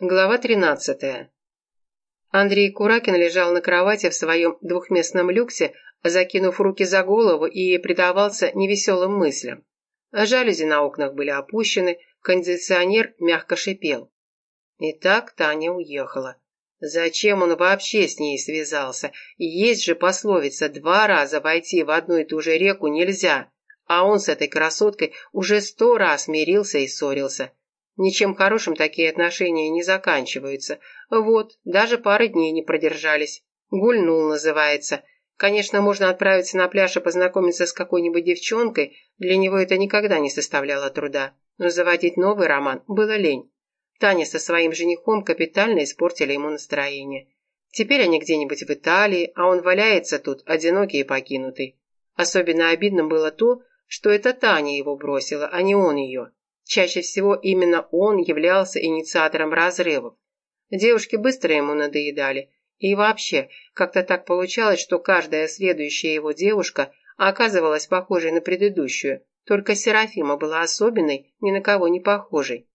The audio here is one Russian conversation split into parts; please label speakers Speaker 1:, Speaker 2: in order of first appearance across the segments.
Speaker 1: Глава 13. Андрей Куракин лежал на кровати в своем двухместном люксе, закинув руки за голову и предавался невеселым мыслям. Жалюзи на окнах были опущены, кондиционер мягко шипел. Итак, Таня уехала. Зачем он вообще с ней связался? Есть же пословица «два раза войти в одну и ту же реку нельзя», а он с этой красоткой уже сто раз мирился и ссорился. Ничем хорошим такие отношения не заканчиваются. Вот, даже пары дней не продержались. Гульнул называется. Конечно, можно отправиться на пляж и познакомиться с какой-нибудь девчонкой, для него это никогда не составляло труда. Но заводить новый роман было лень. Таня со своим женихом капитально испортили ему настроение. Теперь они где-нибудь в Италии, а он валяется тут, одинокий и покинутый. Особенно обидным было то, что это Таня его бросила, а не он ее. Чаще всего именно он являлся инициатором разрывов. Девушки быстро ему надоедали. И вообще, как-то так получалось, что каждая следующая его девушка оказывалась похожей на предыдущую. Только Серафима была особенной, ни на кого не похожей.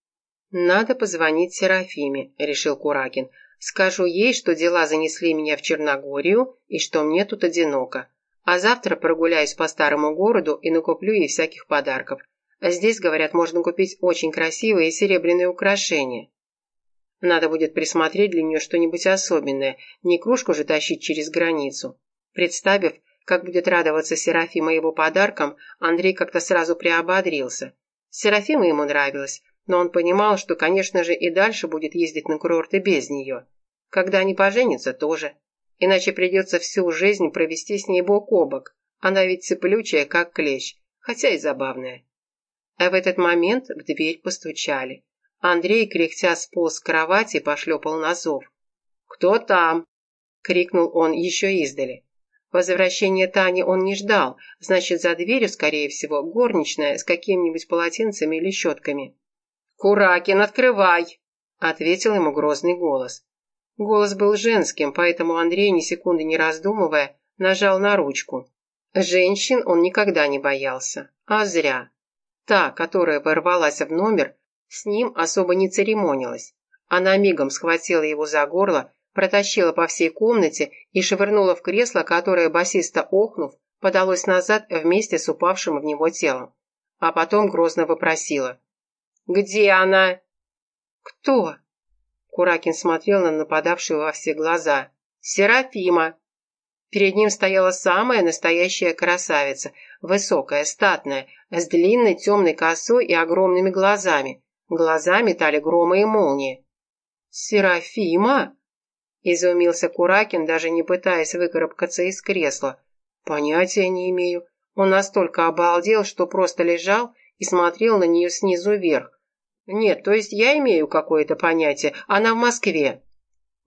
Speaker 1: «Надо позвонить Серафиме», — решил Куракин. «Скажу ей, что дела занесли меня в Черногорию и что мне тут одиноко. А завтра прогуляюсь по старому городу и накуплю ей всяких подарков. А здесь, говорят, можно купить очень красивые серебряные украшения. Надо будет присмотреть для нее что-нибудь особенное, не кружку же тащить через границу. Представив, как будет радоваться Серафима его подаркам, Андрей как-то сразу приободрился. Серафима ему нравилась, но он понимал, что, конечно же, и дальше будет ездить на курорты без нее. Когда они поженятся, тоже. Иначе придется всю жизнь провести с ней бок о бок. Она ведь цеплючая, как клещ, хотя и забавная. А в этот момент в дверь постучали. Андрей, кряхтя сполз с кровати, пошлепал на зов. «Кто там?» — крикнул он еще издали. Возвращения Тани он не ждал, значит, за дверью, скорее всего, горничная с какими-нибудь полотенцами или щетками. «Куракин, открывай!» — ответил ему грозный голос. Голос был женским, поэтому Андрей, ни секунды не раздумывая, нажал на ручку. Женщин он никогда не боялся, а зря. Та, которая ворвалась в номер, с ним особо не церемонилась. Она мигом схватила его за горло, протащила по всей комнате и швырнула в кресло, которое, басисто охнув, подалось назад вместе с упавшим в него телом. А потом грозно вопросила. «Где она?» «Кто?» Куракин смотрел на нападавшую во все глаза. «Серафима!» Перед ним стояла самая настоящая красавица, высокая, статная, с длинной темной косой и огромными глазами. Глаза метали громы и молнии. «Серафима?» – изумился Куракин, даже не пытаясь выкарабкаться из кресла. «Понятия не имею. Он настолько обалдел, что просто лежал и смотрел на нее снизу вверх. Нет, то есть я имею какое-то понятие. Она в Москве».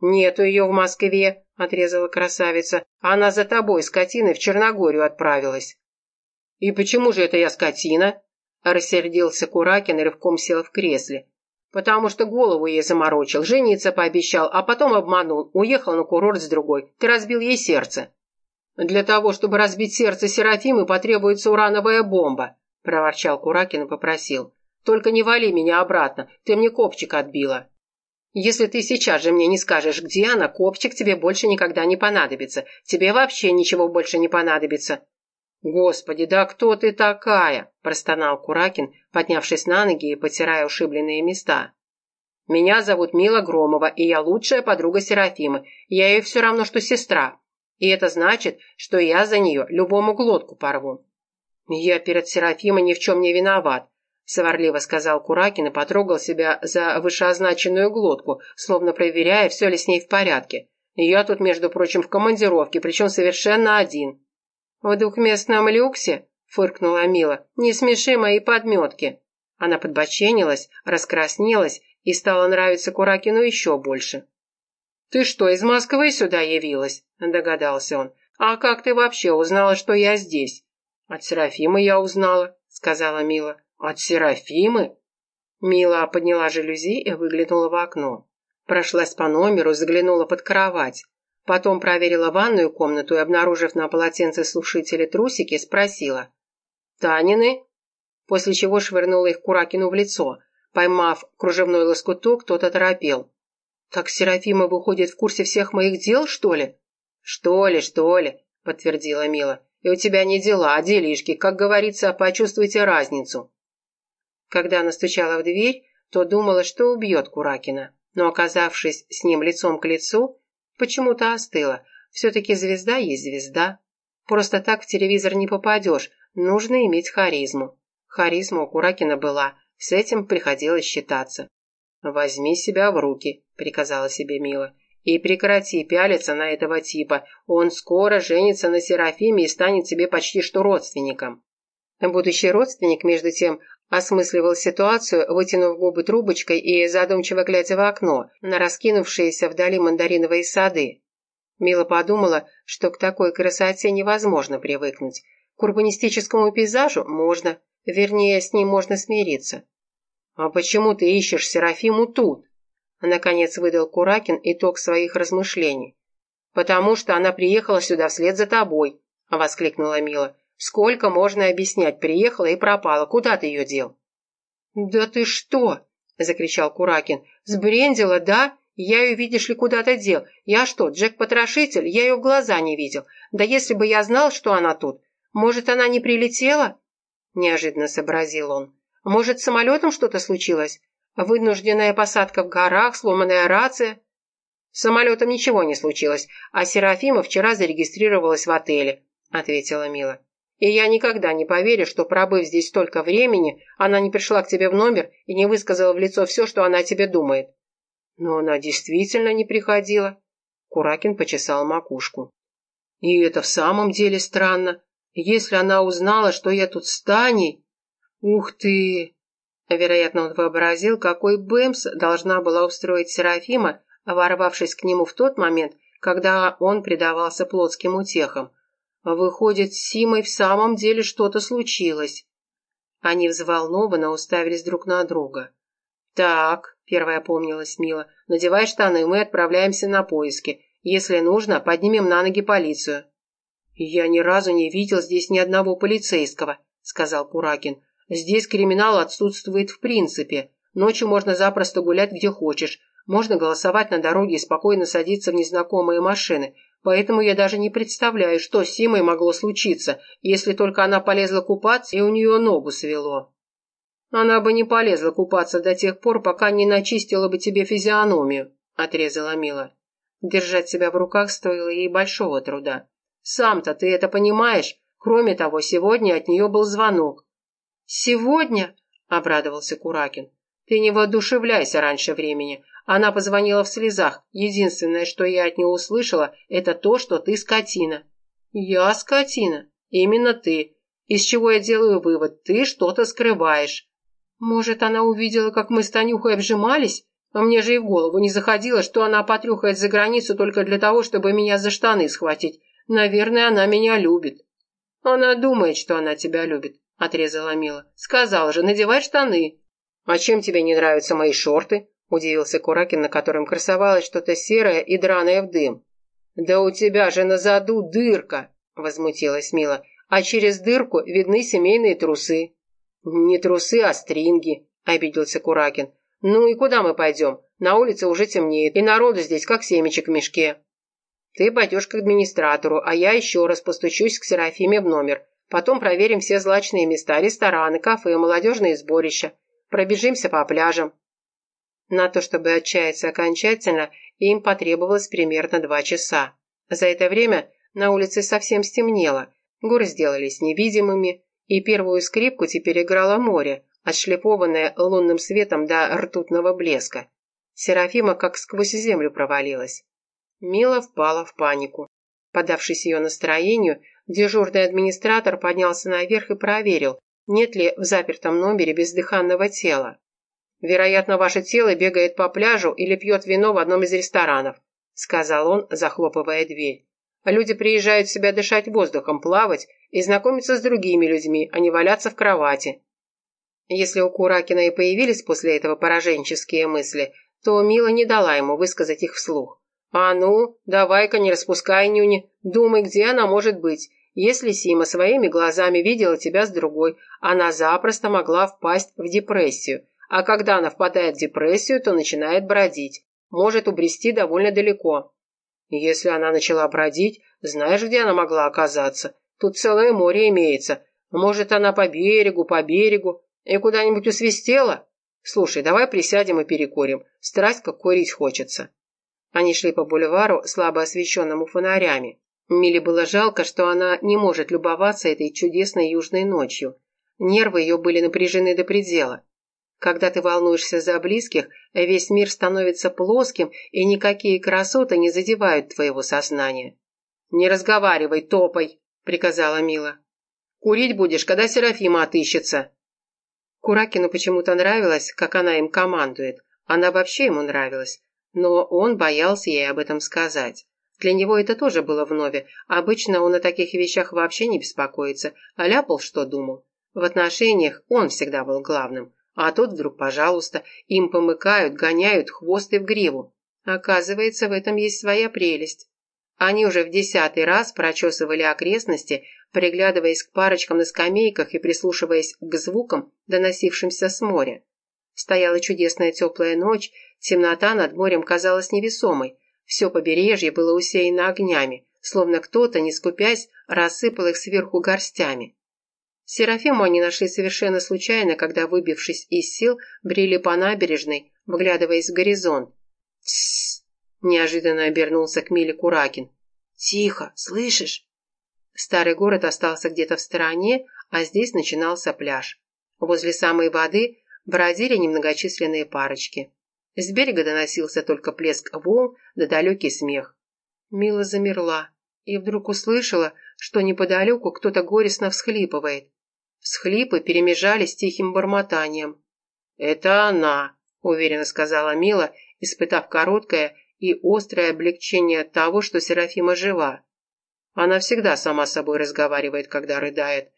Speaker 1: «Нету ее в Москве», — отрезала красавица. «Она за тобой, скотиной, в Черногорию отправилась». «И почему же это я скотина?» — рассердился Куракин и рывком сел в кресле. «Потому что голову ей заморочил, жениться пообещал, а потом обманул, уехал на курорт с другой. Ты разбил ей сердце». «Для того, чтобы разбить сердце Серафимы, потребуется урановая бомба», — проворчал Куракин и попросил. «Только не вали меня обратно, ты мне копчик отбила». Если ты сейчас же мне не скажешь, где она, копчик тебе больше никогда не понадобится. Тебе вообще ничего больше не понадобится». «Господи, да кто ты такая?» – простонал Куракин, поднявшись на ноги и потирая ушибленные места. «Меня зовут Мила Громова, и я лучшая подруга Серафимы. Я ей все равно, что сестра. И это значит, что я за нее любому глотку порву». «Я перед Серафимой ни в чем не виноват сварливо сказал Куракин и потрогал себя за вышеозначенную глотку, словно проверяя, все ли с ней в порядке. Я тут, между прочим, в командировке, причем совершенно один. «В двухместном люксе?» — фыркнула Мила. «Не смеши мои подметки». Она подбоченилась, раскраснелась и стала нравиться Куракину еще больше. «Ты что, из Москвы сюда явилась?» — догадался он. «А как ты вообще узнала, что я здесь?» «От Серафимы я узнала», — сказала Мила. «От Серафимы?» Мила подняла жалюзи и выглянула в окно. Прошлась по номеру, заглянула под кровать. Потом проверила ванную комнату и, обнаружив на полотенце сушителе трусики, спросила. «Танины?» После чего швырнула их Куракину в лицо. Поймав кружевной лоскуток, тот оторопел. Так Серафима выходит в курсе всех моих дел, что ли? Что ли, что ли, подтвердила Мила. И у тебя не дела, а делишки. Как говорится, почувствуйте разницу. Когда она стучала в дверь, то думала, что убьет Куракина. Но, оказавшись с ним лицом к лицу, почему-то остыла. Все-таки звезда есть звезда. Просто так в телевизор не попадешь, нужно иметь харизму. Харизма у Куракина была, с этим приходилось считаться. «Возьми себя в руки», — приказала себе Мила. «И прекрати пялиться на этого типа. Он скоро женится на Серафиме и станет тебе почти что родственником». Будущий родственник, между тем, осмысливал ситуацию, вытянув губы трубочкой и задумчиво глядя в окно на раскинувшиеся вдали мандариновые сады. Мила подумала, что к такой красоте невозможно привыкнуть. К урбанистическому пейзажу можно, вернее, с ним можно смириться. «А почему ты ищешь Серафиму тут?» Наконец выдал Куракин итог своих размышлений. «Потому что она приехала сюда вслед за тобой», — воскликнула Мила. «Сколько можно объяснять? Приехала и пропала. Куда ты ее дел?» «Да ты что?» — закричал Куракин. «Сбрендила, да? Я ее, видишь ли, куда-то дел. Я что, Джек-потрошитель? Я ее в глаза не видел. Да если бы я знал, что она тут. Может, она не прилетела?» Неожиданно сообразил он. Может, с самолетом что-то случилось? Вынужденная посадка в горах, сломанная рация? С самолетом ничего не случилось, а Серафима вчера зарегистрировалась в отеле, ответила Мила. И я никогда не поверю, что, пробыв здесь столько времени, она не пришла к тебе в номер и не высказала в лицо все, что она о тебе думает. Но она действительно не приходила. Куракин почесал макушку. И это в самом деле странно. Если она узнала, что я тут с Таней... «Ух ты!» Вероятно, он вообразил, какой бэмс должна была устроить Серафима, ворвавшись к нему в тот момент, когда он предавался плотским утехам. Выходит, с Симой в самом деле что-то случилось. Они взволнованно уставились друг на друга. «Так», — первая помнилась Мила, — «надевай штаны, мы отправляемся на поиски. Если нужно, поднимем на ноги полицию». «Я ни разу не видел здесь ни одного полицейского», — сказал Куракин. Здесь криминал отсутствует в принципе. Ночью можно запросто гулять где хочешь. Можно голосовать на дороге и спокойно садиться в незнакомые машины. Поэтому я даже не представляю, что с Симой могло случиться, если только она полезла купаться и у нее ногу свело. Она бы не полезла купаться до тех пор, пока не начистила бы тебе физиономию, отрезала Мила. Держать себя в руках стоило ей большого труда. Сам-то ты это понимаешь? Кроме того, сегодня от нее был звонок. «Сегодня?» – обрадовался Куракин. «Ты не воодушевляйся раньше времени. Она позвонила в слезах. Единственное, что я от нее услышала, это то, что ты скотина». «Я скотина? Именно ты. Из чего я делаю вывод? Ты что-то скрываешь». «Может, она увидела, как мы с Танюхой обжимались? А мне же и в голову не заходило, что она потрюхает за границу только для того, чтобы меня за штаны схватить. Наверное, она меня любит». «Она думает, что она тебя любит. — отрезала Мила. «Сказал же, надевай штаны». «А чем тебе не нравятся мои шорты?» — удивился Куракин, на котором красовалось что-то серое и драное в дым. «Да у тебя же на заду дырка!» — возмутилась Мила. «А через дырку видны семейные трусы». «Не трусы, а стринги», — обиделся Куракин. «Ну и куда мы пойдем? На улице уже темнеет, и народу здесь как семечек в мешке». «Ты пойдешь к администратору, а я еще раз постучусь к Серафиме в номер. Потом проверим все злачные места, рестораны, кафе, молодежные сборища. Пробежимся по пляжам. На то, чтобы отчаяться окончательно, им потребовалось примерно два часа. За это время на улице совсем стемнело, горы сделались невидимыми, и первую скрипку теперь играло море, отшлифованное лунным светом до ртутного блеска. Серафима как сквозь землю провалилась. Мила впала в панику. Подавшись ее настроению, Дежурный администратор поднялся наверх и проверил, нет ли в запертом номере бездыханного тела. «Вероятно, ваше тело бегает по пляжу или пьет вино в одном из ресторанов», сказал он, захлопывая дверь. «Люди приезжают себя дышать воздухом, плавать и знакомиться с другими людьми, а не валяться в кровати». Если у Куракина и появились после этого пораженческие мысли, то Мила не дала ему высказать их вслух. «А ну, давай-ка не распускай нюни, думай, где она может быть. Если Сима своими глазами видела тебя с другой, она запросто могла впасть в депрессию. А когда она впадает в депрессию, то начинает бродить. может убрести довольно далеко. Если она начала бродить, знаешь, где она могла оказаться? Тут целое море имеется. Может, она по берегу, по берегу, и куда-нибудь усвистела? Слушай, давай присядем и перекурим. Страсть, как курить хочется». Они шли по бульвару, слабо освещенному фонарями. Миле было жалко, что она не может любоваться этой чудесной южной ночью. Нервы ее были напряжены до предела. Когда ты волнуешься за близких, весь мир становится плоским, и никакие красоты не задевают твоего сознания. «Не разговаривай, топай!» – приказала Мила. «Курить будешь, когда Серафима отыщется!» Куракину почему-то нравилось, как она им командует. Она вообще ему нравилась, но он боялся ей об этом сказать. Для него это тоже было вновь. Обычно он о таких вещах вообще не беспокоится, а ляпал, что думал. В отношениях он всегда был главным. А тут вдруг, пожалуйста, им помыкают, гоняют хвост и в гриву. Оказывается, в этом есть своя прелесть. Они уже в десятый раз прочесывали окрестности, приглядываясь к парочкам на скамейках и прислушиваясь к звукам, доносившимся с моря. Стояла чудесная теплая ночь, темнота над морем казалась невесомой, все побережье было усеяно огнями, словно кто-то, не скупясь, рассыпал их сверху горстями. Серафиму они нашли совершенно случайно, когда, выбившись из сил, брели по набережной, вглядываясь в горизонт. «Тссс!» – неожиданно обернулся к Миле Куракин. «Тихо, слышишь?» Старый город остался где-то в стороне, а здесь начинался пляж. Возле самой воды бродили немногочисленные парочки. С берега доносился только плеск волн да далекий смех. Мила замерла и вдруг услышала, что неподалеку кто-то горестно всхлипывает. Всхлипы перемежались тихим бормотанием. «Это она», — уверенно сказала Мила, испытав короткое и острое облегчение от того, что Серафима жива. Она всегда сама с собой разговаривает, когда рыдает.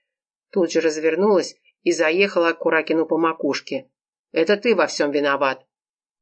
Speaker 1: Тут же развернулась и заехала к Куракину по макушке. «Это ты во всем виноват».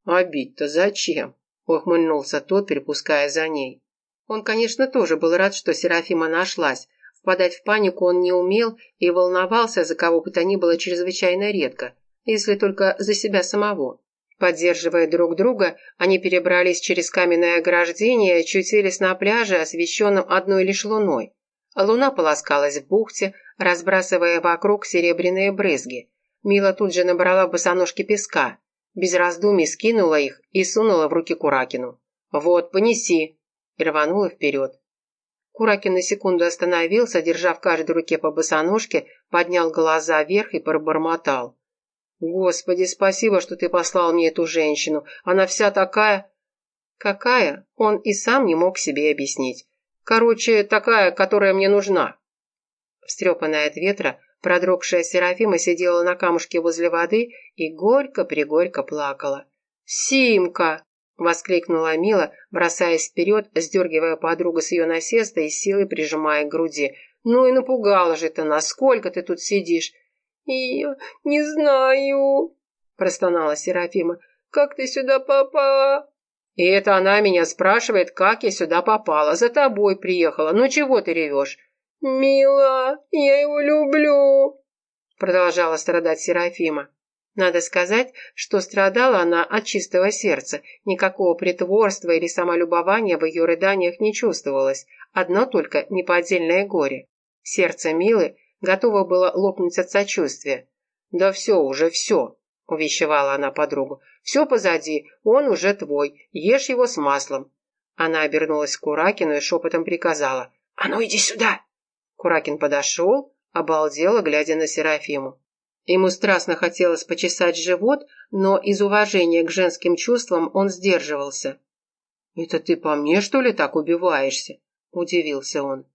Speaker 1: «А бить-то зачем?» — ухмыльнулся тот, перепуская за ней. Он, конечно, тоже был рад, что Серафима нашлась, Впадать в панику он не умел и волновался за кого бы то ни было чрезвычайно редко, если только за себя самого. Поддерживая друг друга, они перебрались через каменное ограждение и очутились на пляже, освещенном одной лишь луной. Луна полоскалась в бухте, разбрасывая вокруг серебряные брызги. Мила тут же набрала в босоножки песка. Без раздумий скинула их и сунула в руки Куракину. «Вот, понеси!» и рванула вперед. Куракин на секунду остановился, держа в каждой руке по босоножке, поднял глаза вверх и пробормотал. «Господи, спасибо, что ты послал мне эту женщину. Она вся такая...» «Какая?» Он и сам не мог себе объяснить. «Короче, такая, которая мне нужна». Встрепанная от ветра, продрогшая Серафима сидела на камушке возле воды и горько-пригорько плакала. «Симка!» — воскликнула Мила, бросаясь вперед, сдергивая подругу с ее насеста и силой прижимая к груди. «Ну и напугала же ты нас! Сколько ты тут сидишь?» «Я не знаю», — простонала Серафима. «Как ты сюда попала?» «И это она меня спрашивает, как я сюда попала. За тобой приехала. Ну чего ты ревешь?» «Мила, я его люблю», — продолжала страдать Серафима. Надо сказать, что страдала она от чистого сердца, никакого притворства или самолюбования в ее рыданиях не чувствовалось, одно только неподдельное горе. Сердце Милы готово было лопнуть от сочувствия. «Да все уже, все», — увещевала она подругу. «Все позади, он уже твой, ешь его с маслом». Она обернулась к Куракину и шепотом приказала. «А ну иди сюда!» Куракин подошел, обалдело, глядя на Серафиму. Ему страстно хотелось почесать живот, но из уважения к женским чувствам он сдерживался. «Это ты по мне, что ли, так убиваешься?» – удивился он.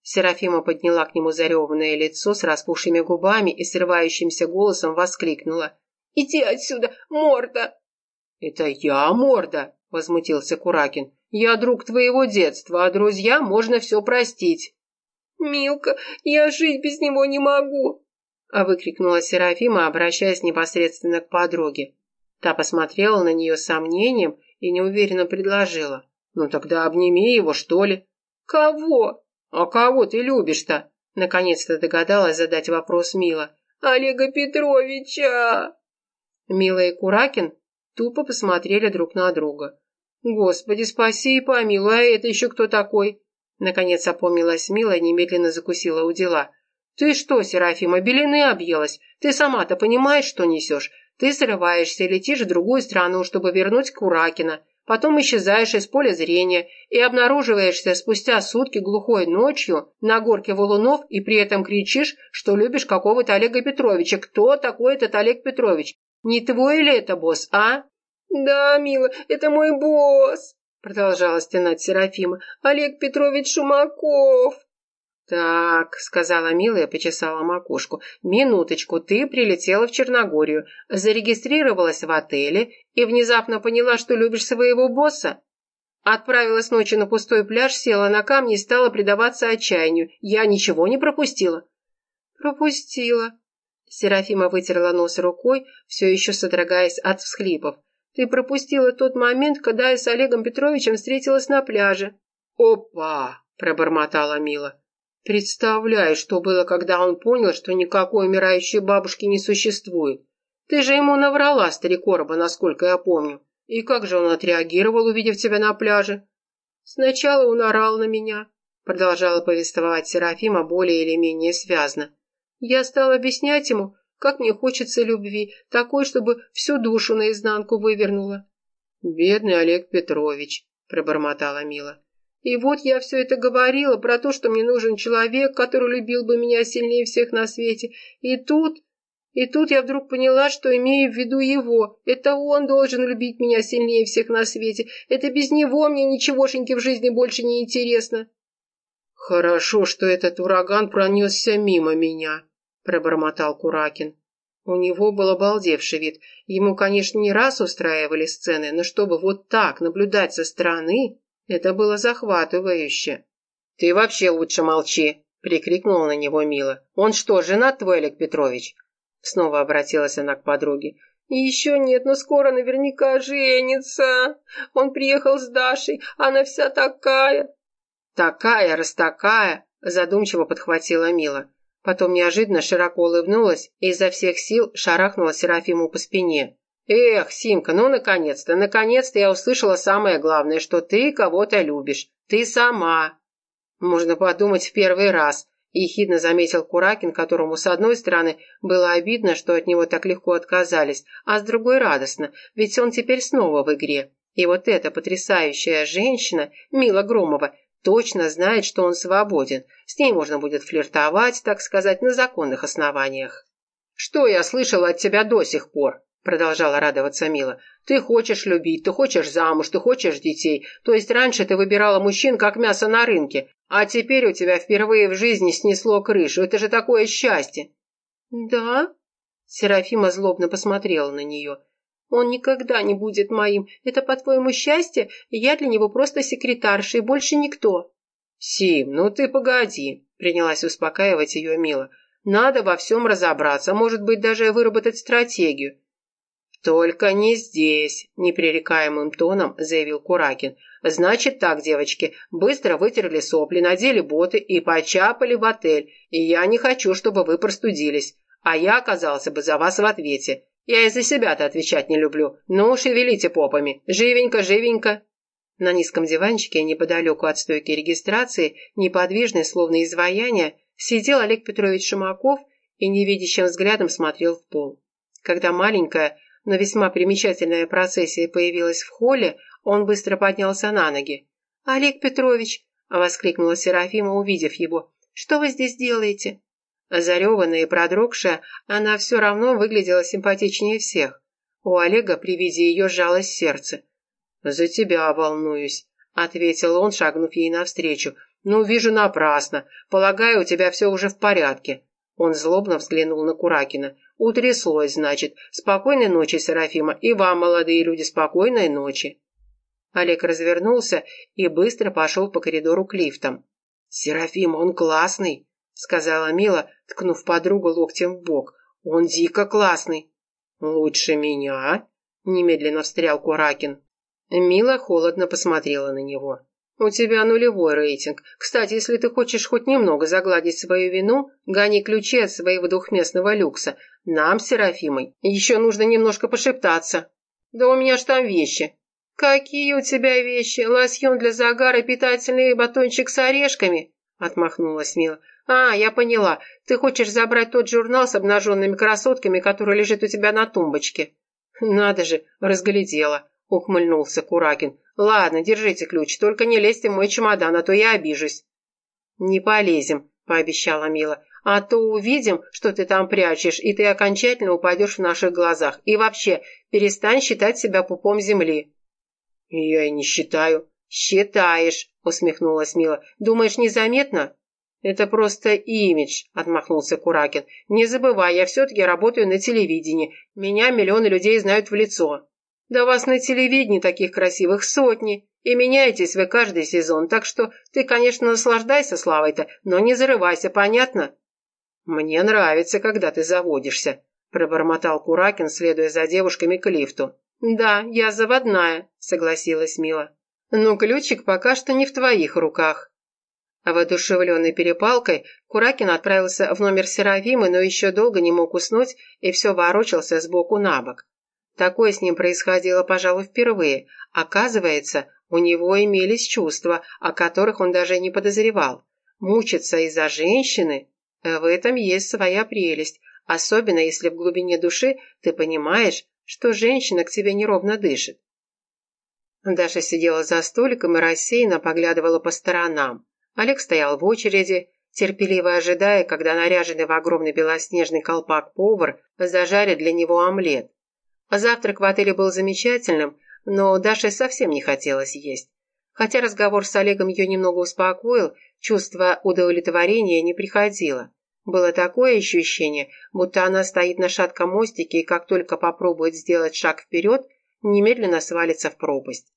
Speaker 1: Серафима подняла к нему зареванное лицо с распухшими губами и срывающимся голосом воскликнула. «Иди отсюда, морда!» «Это я, морда!» – возмутился Куракин. «Я друг твоего детства, а друзья можно все простить». «Милка, я жить без него не могу!» А выкрикнула Серафима, обращаясь непосредственно к подруге. Та посмотрела на нее с сомнением и неуверенно предложила. «Ну тогда обними его, что ли?» «Кого?» «А кого ты любишь-то?» Наконец-то догадалась задать вопрос Мила. «Олега Петровича!» Мила и Куракин тупо посмотрели друг на друга. Господи, спаси и помилуй, а это еще кто такой? Наконец опомнилась Мила и немедленно закусила у дела. «Ты что, Серафима, белины объелась? Ты сама-то понимаешь, что несешь? Ты срываешься и летишь в другую страну, чтобы вернуть Куракина. Потом исчезаешь из поля зрения и обнаруживаешься спустя сутки глухой ночью на горке валунов и при этом кричишь, что любишь какого-то Олега Петровича. Кто такой этот Олег Петрович? Не твой ли это босс, а? Да, мила, это мой босс, продолжала стенать Серафима. Олег Петрович Шумаков. «Так», — сказала Мила и почесала макушку, — «минуточку, ты прилетела в Черногорию, зарегистрировалась в отеле и внезапно поняла, что любишь своего босса? Отправилась ночью на пустой пляж, села на камни и стала предаваться отчаянию. Я ничего не пропустила». «Пропустила». Серафима вытерла нос рукой, все еще содрогаясь от всхлипов. «Ты пропустила тот момент, когда я с Олегом Петровичем встретилась на пляже». «Опа!» — пробормотала Мила. Представляю, что было, когда он понял, что никакой умирающей бабушки не существует. Ты же ему наврала, старикорба, насколько я помню. И как же он отреагировал, увидев тебя на пляже? Сначала он орал на меня, продолжала повествовать Серафима более или менее связно. Я стала объяснять ему, как мне хочется любви, такой, чтобы всю душу наизнанку вывернула. «Бедный Олег Петрович», — пробормотала Мила. И вот я все это говорила про то, что мне нужен человек, который любил бы меня сильнее всех на свете. И тут... И тут я вдруг поняла, что имею в виду его. Это он должен любить меня сильнее всех на свете. Это без него мне ничегошеньки в жизни больше не интересно. Хорошо, что этот ураган пронесся мимо меня, пробормотал Куракин. У него был обалдевший вид. Ему, конечно, не раз устраивали сцены, но чтобы вот так наблюдать со стороны... Это было захватывающе. «Ты вообще лучше молчи!» – прикрикнула на него Мила. «Он что, женат твой, Олег Петрович?» Снова обратилась она к подруге. «Еще нет, но скоро наверняка женится. Он приехал с Дашей, она вся такая». «Такая, раз такая!» – задумчиво подхватила Мила. Потом неожиданно широко улыбнулась и изо всех сил шарахнула Серафиму по спине. «Эх, Симка, ну наконец-то, наконец-то я услышала самое главное, что ты кого-то любишь. Ты сама». «Можно подумать в первый раз», – ехидно заметил Куракин, которому, с одной стороны, было обидно, что от него так легко отказались, а с другой радостно, ведь он теперь снова в игре. И вот эта потрясающая женщина, Мила Громова, точно знает, что он свободен. С ней можно будет флиртовать, так сказать, на законных основаниях. «Что я слышала от тебя до сих пор?» Продолжала радоваться Мила. «Ты хочешь любить, ты хочешь замуж, ты хочешь детей. То есть раньше ты выбирала мужчин, как мясо на рынке, а теперь у тебя впервые в жизни снесло крышу. Это же такое счастье!» «Да?» Серафима злобно посмотрела на нее. «Он никогда не будет моим. Это, по-твоему, счастье? Я для него просто секретарша и больше никто». «Сим, ну ты погоди», — принялась успокаивать ее Мила. «Надо во всем разобраться, может быть, даже выработать стратегию. «Только не здесь», – непререкаемым тоном заявил Куракин. «Значит так, девочки, быстро вытерли сопли, надели боты и почапали в отель. И я не хочу, чтобы вы простудились. А я оказался бы за вас в ответе. Я и за себя-то отвечать не люблю. Ну, шевелите попами. Живенько, живенько». На низком диванчике, неподалеку от стойки регистрации, неподвижный, словно изваяние, сидел Олег Петрович Шумаков и невидящим взглядом смотрел в пол. Когда маленькая, но весьма примечательная процессия появилась в холле, он быстро поднялся на ноги. «Олег Петрович!» — воскликнула Серафима, увидев его. «Что вы здесь делаете?» Зареванная и продрогшая, она все равно выглядела симпатичнее всех. У Олега при виде ее сжалось сердце. «За тебя волнуюсь», — ответил он, шагнув ей навстречу. «Ну, вижу напрасно. Полагаю, у тебя все уже в порядке». Он злобно взглянул на Куракина. Утряслось, значит. Спокойной ночи, Серафима, и вам, молодые люди, спокойной ночи. Олег развернулся и быстро пошел по коридору к лифтам. «Серафима, он классный», — сказала Мила, ткнув подругу локтем в бок. «Он дико классный». «Лучше меня?» — немедленно встрял Куракин. Мила холодно посмотрела на него. «У тебя нулевой рейтинг. Кстати, если ты хочешь хоть немного загладить свою вину, гони ключи от своего двухместного люкса. Нам Серафимой еще нужно немножко пошептаться. Да у меня ж там вещи». «Какие у тебя вещи? Лосьон для загара, питательный батончик с орешками?» – отмахнулась Мила. «А, я поняла. Ты хочешь забрать тот журнал с обнаженными красотками, который лежит у тебя на тумбочке?» «Надо же, разглядела», – ухмыльнулся Куракин. «Ладно, держите ключ, только не лезьте в мой чемодан, а то я обижусь». «Не полезем», – пообещала Мила. «А то увидим, что ты там прячешь, и ты окончательно упадешь в наших глазах. И вообще, перестань считать себя пупом земли». «Я и не считаю». «Считаешь», — усмехнулась Мила. «Думаешь, незаметно?» «Это просто имидж», — отмахнулся Куракин. «Не забывай, я все-таки работаю на телевидении. Меня миллионы людей знают в лицо». «Да вас на телевидении таких красивых сотни, и меняетесь вы каждый сезон, так что ты, конечно, наслаждайся славой-то, но не зарывайся, понятно?» «Мне нравится, когда ты заводишься», — пробормотал Куракин, следуя за девушками к лифту. «Да, я заводная», — согласилась Мила. «Но ключик пока что не в твоих руках». Воодушевленный перепалкой, Куракин отправился в номер Серафимы, но еще долго не мог уснуть и все ворочался сбоку на бок. Такое с ним происходило, пожалуй, впервые. Оказывается, у него имелись чувства, о которых он даже не подозревал. Мучиться из-за женщины – в этом есть своя прелесть, особенно если в глубине души ты понимаешь, что женщина к тебе неровно дышит. Даша сидела за столиком и рассеянно поглядывала по сторонам. Олег стоял в очереди, терпеливо ожидая, когда наряженный в огромный белоснежный колпак повар зажарит для него омлет. Завтрак в отеле был замечательным, но Даше совсем не хотелось есть. Хотя разговор с Олегом ее немного успокоил, чувство удовлетворения не приходило. Было такое ощущение, будто она стоит на шатком мостике и как только попробует сделать шаг вперед, немедленно свалится в пропасть.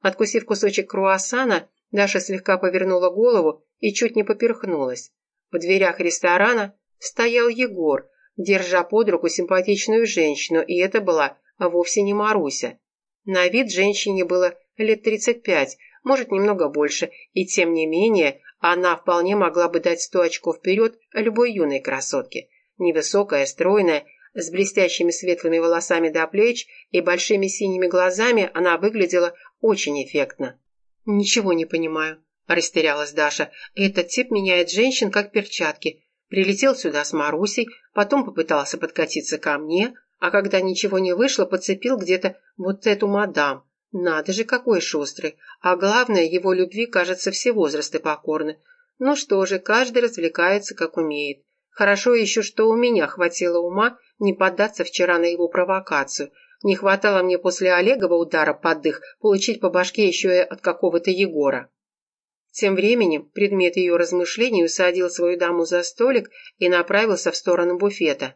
Speaker 1: Откусив кусочек круассана, Даша слегка повернула голову и чуть не поперхнулась. В дверях ресторана стоял Егор, держа под руку симпатичную женщину, и это была вовсе не Маруся. На вид женщине было лет 35, может, немного больше, и тем не менее она вполне могла бы дать сто очков вперед любой юной красотке. Невысокая, стройная, с блестящими светлыми волосами до плеч и большими синими глазами она выглядела очень эффектно. «Ничего не понимаю», – растерялась Даша. «Этот тип меняет женщин, как перчатки. Прилетел сюда с Марусей, потом попытался подкатиться ко мне, а когда ничего не вышло, подцепил где-то вот эту мадам. Надо же, какой шустрый. А главное, его любви, кажется, все возрасты покорны. Ну что же, каждый развлекается, как умеет. Хорошо еще, что у меня хватило ума не поддаться вчера на его провокацию. Не хватало мне после Олегова удара под дых получить по башке еще и от какого-то Егора. Тем временем предмет ее размышлений усадил свою даму за столик и направился в сторону буфета.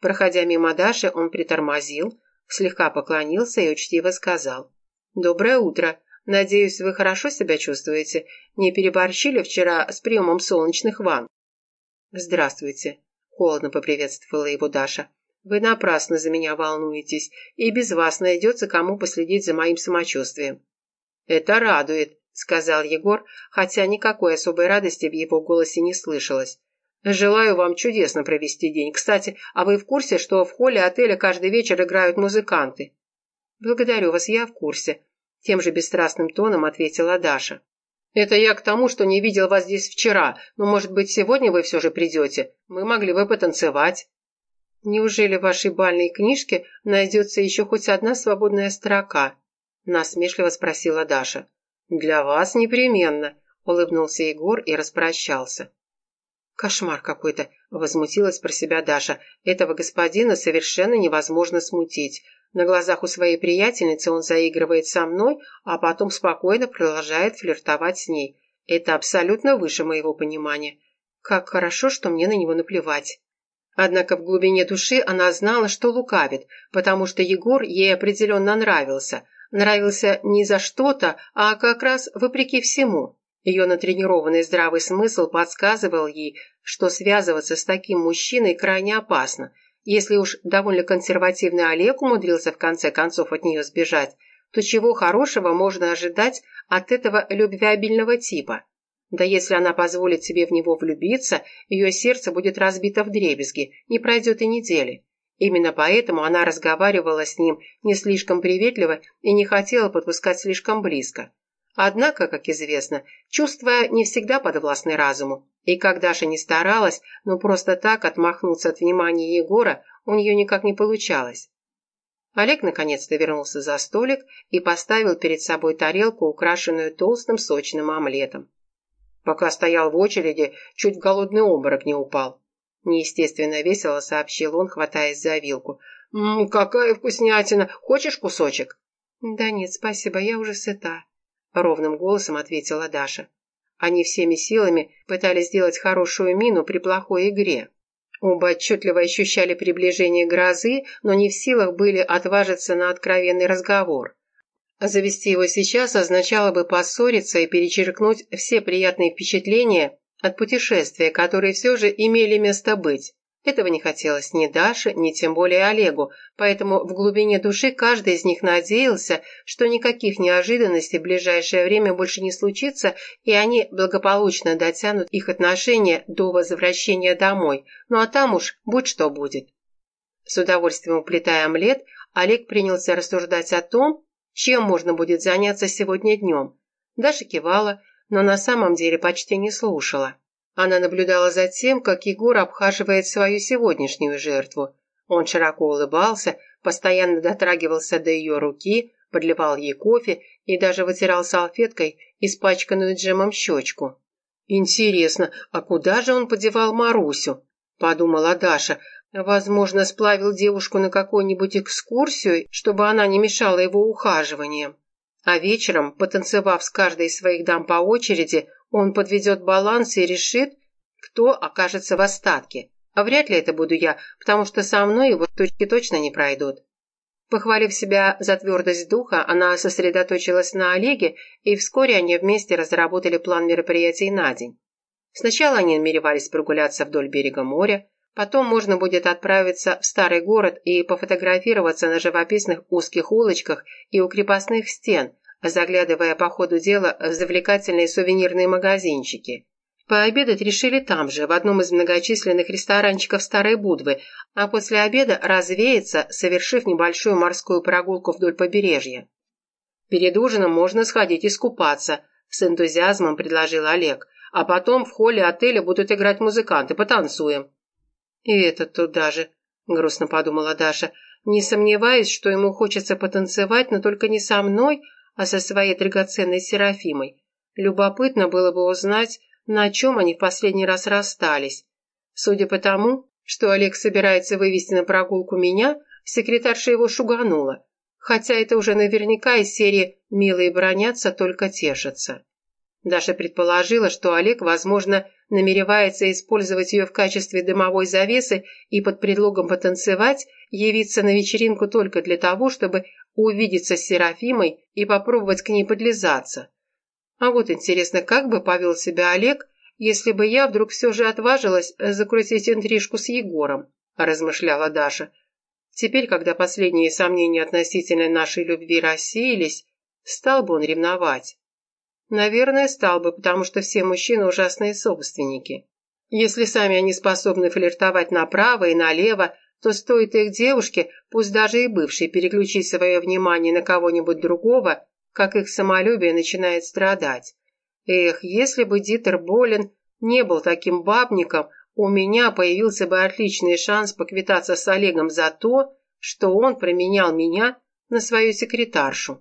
Speaker 1: Проходя мимо Даши, он притормозил, слегка поклонился и учтиво сказал. «Доброе утро. Надеюсь, вы хорошо себя чувствуете? Не переборщили вчера с приемом солнечных ванн?» «Здравствуйте», — холодно поприветствовала его Даша. «Вы напрасно за меня волнуетесь, и без вас найдется кому последить за моим самочувствием». «Это радует», — сказал Егор, хотя никакой особой радости в его голосе не слышалось. «Желаю вам чудесно провести день. Кстати, а вы в курсе, что в холле отеля каждый вечер играют музыканты?» «Благодарю вас, я в курсе», — тем же бесстрастным тоном ответила Даша. «Это я к тому, что не видел вас здесь вчера, но, может быть, сегодня вы все же придете? Мы могли бы потанцевать». «Неужели в вашей бальной книжке найдется еще хоть одна свободная строка?» — насмешливо спросила Даша. «Для вас непременно», — улыбнулся Егор и распрощался. «Кошмар какой-то!» — возмутилась про себя Даша. «Этого господина совершенно невозможно смутить. На глазах у своей приятельницы он заигрывает со мной, а потом спокойно продолжает флиртовать с ней. Это абсолютно выше моего понимания. Как хорошо, что мне на него наплевать. Однако в глубине души она знала, что лукавит, потому что Егор ей определенно нравился. Нравился не за что-то, а как раз вопреки всему. Ее натренированный здравый смысл подсказывал ей, что связываться с таким мужчиной крайне опасно – если уж довольно консервативный Олег умудрился в конце концов от нее сбежать, то чего хорошего можно ожидать от этого любвеобильного типа? Да если она позволит себе в него влюбиться, ее сердце будет разбито вдребезги, не пройдет и недели. Именно поэтому она разговаривала с ним не слишком приветливо и не хотела подпускать слишком близко. Однако, как известно, чувства не всегда подвластны разуму, и как Даша не старалась, но просто так отмахнуться от внимания Егора у нее никак не получалось. Олег наконец-то вернулся за столик и поставил перед собой тарелку, украшенную толстым сочным омлетом. Пока стоял в очереди, чуть в голодный обморок не упал. Неестественно весело сообщил он, хватаясь за вилку. «Ммм, какая вкуснятина! Хочешь кусочек?» «Да нет, спасибо, я уже сыта», — ровным голосом ответила Даша. Они всеми силами пытались сделать хорошую мину при плохой игре. Оба отчетливо ощущали приближение грозы, но не в силах были отважиться на откровенный разговор. Завести его сейчас означало бы поссориться и перечеркнуть все приятные впечатления, от путешествия, которые все же имели место быть. Этого не хотелось ни Даше, ни тем более Олегу, поэтому в глубине души каждый из них надеялся, что никаких неожиданностей в ближайшее время больше не случится, и они благополучно дотянут их отношения до возвращения домой, ну а там уж будь что будет. С удовольствием уплетая омлет, Олег принялся рассуждать о том, чем можно будет заняться сегодня днем. Даша кивала, но на самом деле почти не слушала. Она наблюдала за тем, как Егор обхаживает свою сегодняшнюю жертву. Он широко улыбался, постоянно дотрагивался до ее руки, подливал ей кофе и даже вытирал салфеткой испачканную джемом щечку. «Интересно, а куда же он подевал Марусю?» – подумала Даша. «Возможно, сплавил девушку на какую-нибудь экскурсию, чтобы она не мешала его ухаживаниям. А вечером, потанцевав с каждой из своих дам по очереди, он подведет баланс и решит, кто окажется в остатке. А вряд ли это буду я, потому что со мной его точки точно не пройдут. Похвалив себя за твердость духа, она сосредоточилась на Олеге, и вскоре они вместе разработали план мероприятий на день. Сначала они намеревались прогуляться вдоль берега моря, потом можно будет отправиться в старый город и пофотографироваться на живописных узких улочках и у крепостных стен, заглядывая по ходу дела в завлекательные сувенирные магазинчики. Пообедать решили там же, в одном из многочисленных ресторанчиков Старой Будвы, а после обеда развеяться, совершив небольшую морскую прогулку вдоль побережья. «Перед ужином можно сходить искупаться», – с энтузиазмом предложил Олег. «А потом в холле отеля будут играть музыканты, потанцуем». «И это туда же», – грустно подумала Даша. «Не сомневаюсь, что ему хочется потанцевать, но только не со мной, а со своей драгоценной Серафимой. Любопытно было бы узнать, на чем они в последний раз расстались. Судя по тому, что Олег собирается вывести на прогулку меня, секретарша его шуганула. Хотя это уже наверняка из серии «Милые бронятся, только тешатся». Даша предположила, что Олег, возможно, намеревается использовать ее в качестве дымовой завесы и под предлогом потанцевать явиться на вечеринку только для того, чтобы увидеться с Серафимой и попробовать к ней подлизаться. А вот интересно, как бы повел себя Олег, если бы я вдруг все же отважилась закрутить интрижку с Егором, размышляла Даша. Теперь, когда последние сомнения относительно нашей любви рассеялись, стал бы он ревновать. Наверное, стал бы, потому что все мужчины ужасные собственники. Если сами они способны флиртовать направо и налево, то стоит их девушке, пусть даже и бывшей, переключить свое внимание на кого-нибудь другого, как их самолюбие начинает страдать. Эх, если бы Дитер Болин не был таким бабником, у меня появился бы отличный шанс поквитаться с Олегом за то, что он променял меня на свою секретаршу.